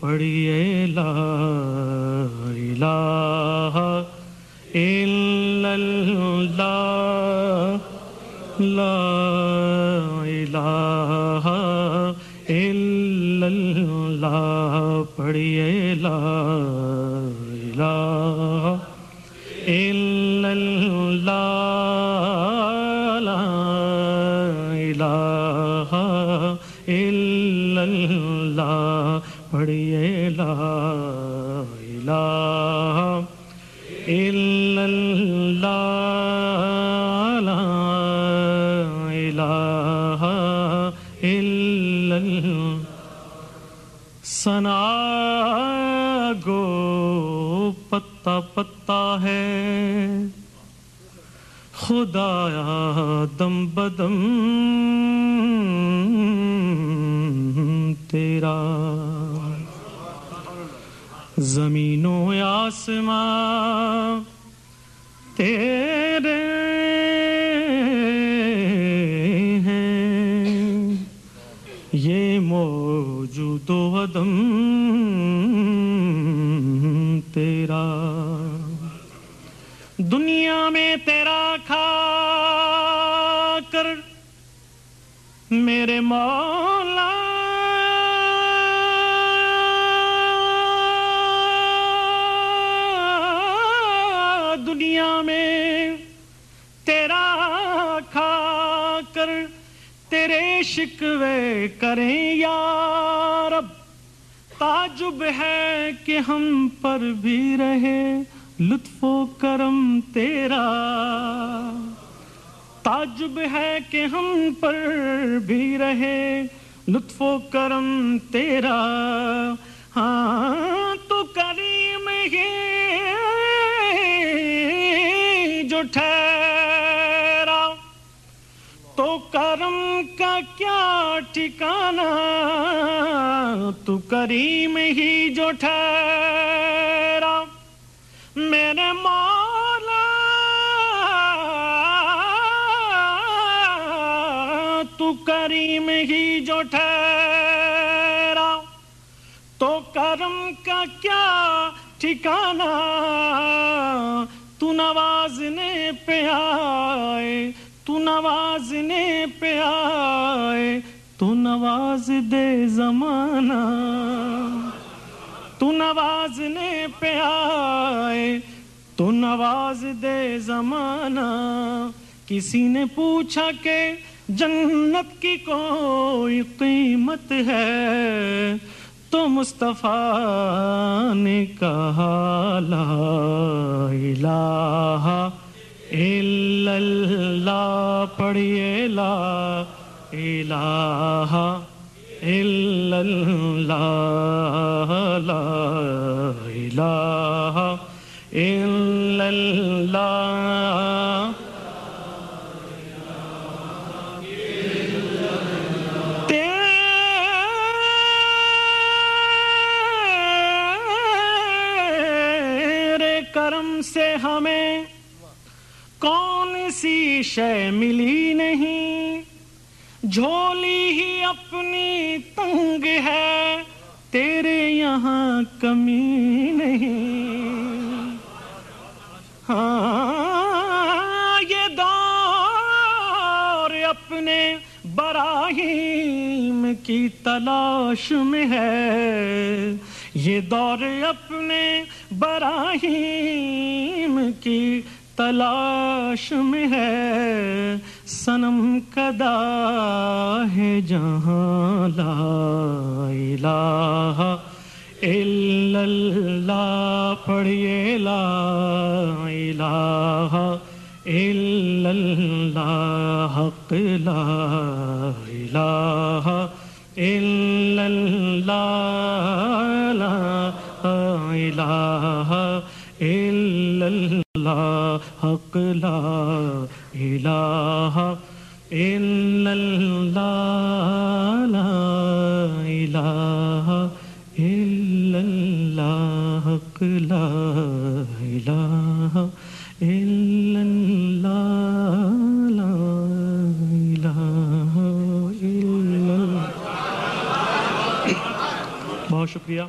پڑھیے لا الہ لا الہ الا اللہ پڑھیے لا الہ الا اللہ لا الہ الا اللہ پڑھیے لا الہ الا اللہ الہ الا سنا گو پتا پتا ہے۔ خدا دم بدم تیرا۔ زمین و آسمان تیرے دو قدم تیرا دنیا میں تیرا کھا کر میرے مولا دنیا میں تیرے شکوے کریں یا رب، تعجب ہے کہ ہم پر بھی رہے، لطف و کرم تیرا۔ تعجب ہے کہ ہم پر بھی رہے، لطف و کرم تیرا۔ ہاں تو کریم یہ کرم کا کیا ٹھکانا تو کریم ہی جو ٹھہرا۔ میرے مولا تو کریم ہی جو ٹھہرا۔ تو کرم کا کیا ٹھکانا تو نوازنے پہ آئے۔ تو نوازنے پہ آئے، تو نواز دے زمانہ۔ تو نوازنے پہ آئے، تو نواز دے زمانہ۔ کسی نے پوچھا کہ جنت کی کوئی قیمت ہے؟ تو مصطفیٰ نے کہا، لا الہ اللہ پڑھیے لا الہ الا اللہ لا الہ الا اللہ کرم سے ہمیں کون سی شے ملی نہیں؟ جھولی ہی اپنی تنگ ہے، تیرے یہاں کمی نہیں۔ ہاں یہ دور اپنے براہیم کی تلاش میں ہے۔ یہ دور اپنے براہیم کی تلاش میں ہے سنم کدا ہے جہاں لا الہ الا اللہ، پڑھیے لا الہ الا اللہ، حق لا الہ الا اللہ، لا الہ الا اللہ لا حق لا الہ الا اللہ لا الہ الا اللہ حق لا الہ الا اللہ لا الہ الا اللہ بہت شکریہ۔